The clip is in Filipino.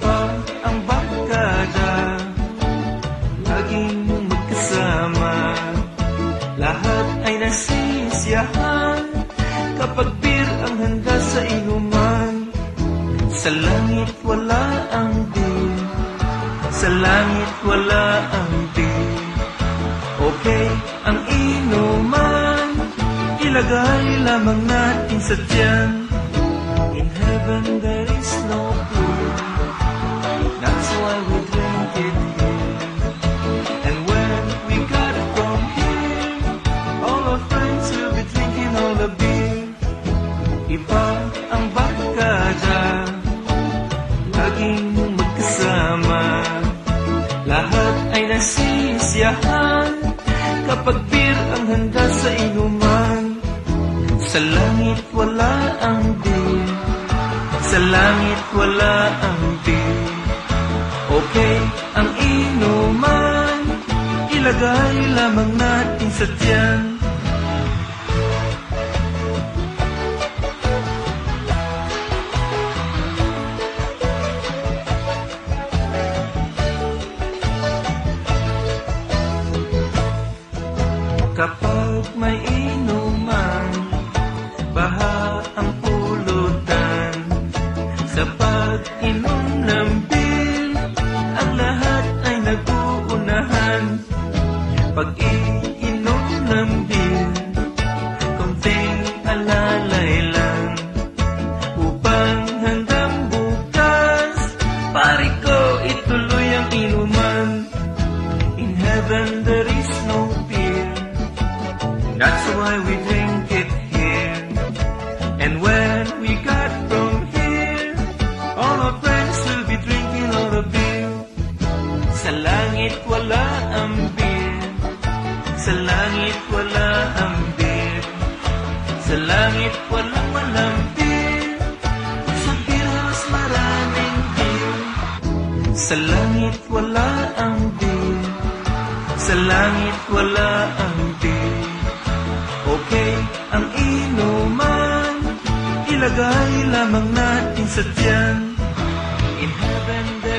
pa ang barkada. Laging magkasama. Lahat ay nasisiyahan. Kapag beer ang handa sa inuman Sa wala ang din. Sa wala ang din. Okay ang inuman. Ilagay lamang natin sa tiyan. In heaven there is no place Laging magkasama. Lahat ay nasisiyahan Kapag beer ang handa sa inuman. Sa langit wala ang beer Sa langit wala ang beer Okay ang inuman Ilagay lamang natin sa tiyan Kapag may inuman Baha ang pulutan. Sa pag-inom ng beer Ang lahat ay nag-uunahan. Pag-iinom ng beer we drink it here. And when we got from here All our friends will be drinking all the beer. Sa langit wala ang beer. Sa langit wala ang beer. Sa langit wala walang beer Sa beer. House maraming beer. Sa langit wala ang beer. Sa langit wala ang inuman Ilagay lamang natin sa tiyan. In heaven there